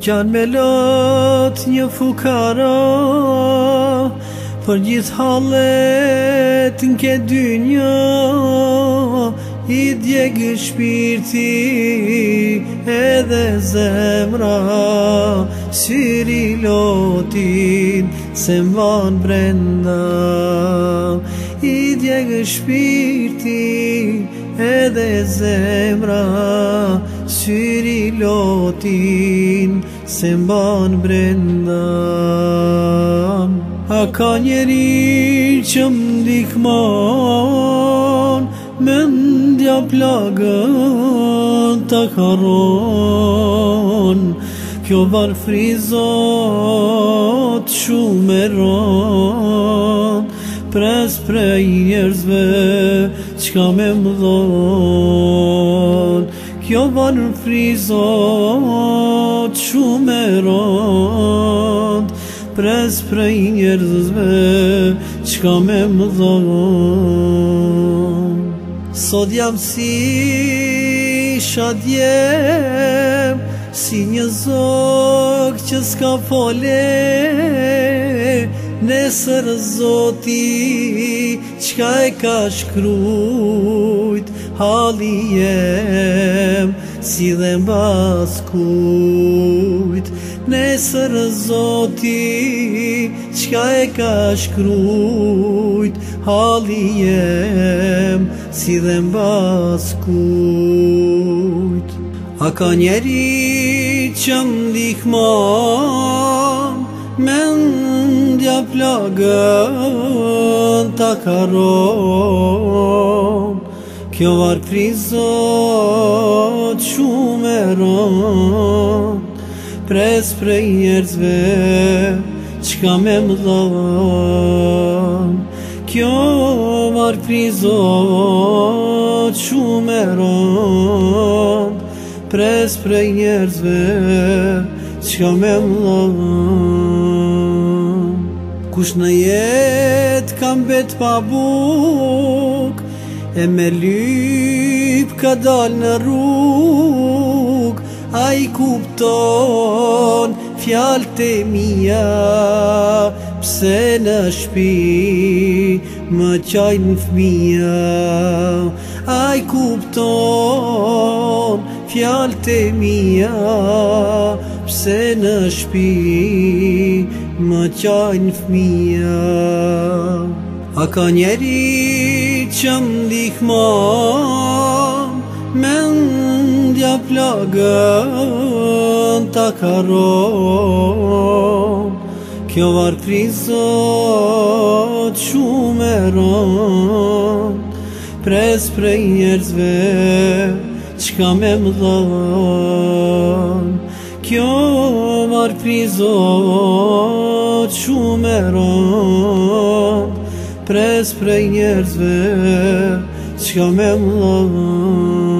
Gjanë me lot një fukara Për gjithë halet në ke dynja I djegë shpirti edhe zemra Syri lotin se mban brenda I djegë shpirti edhe zemra Syri lotin se mban brenda A ka njeri që mdikman Më ndja plagën të karon Kjo var frizot shumë e ron Pres prej njerëzve që ka me më Kjo banë frizot, shumë e rot Prez prej njerëzve, qka me më dhon Sot jam si shadjem Si një zok që s'ka folë, Nesër zoti, qka e ka shkrujt hali jem Si dhe mbas kujt Nesër zoti Qka e ka shkrujt Hali jem Si dhe mbas kujt A ka njeri që Mendja Me ndja plagën të karonë Kjo var prizot, shumë e Pres prej njerëzve qka me mdhon Kjo var prizot, shumë e Pres prej njerëzve qka me mdhon Kush në jetë kam bet pa E me lyp ka dal në rrug A i kupton fjal të mija Pse në shpi më qaj në fmija A i kupton fjal të mija Pse në shpi më qaj në fmija A ka njeri që më dikma me ndja plagën ta karon kjo varë prizot shumë e ron Pres prej njerëzve qka me më dhon kjo varë prizot shumë e ron pres për e njerëzve, se shkëm e më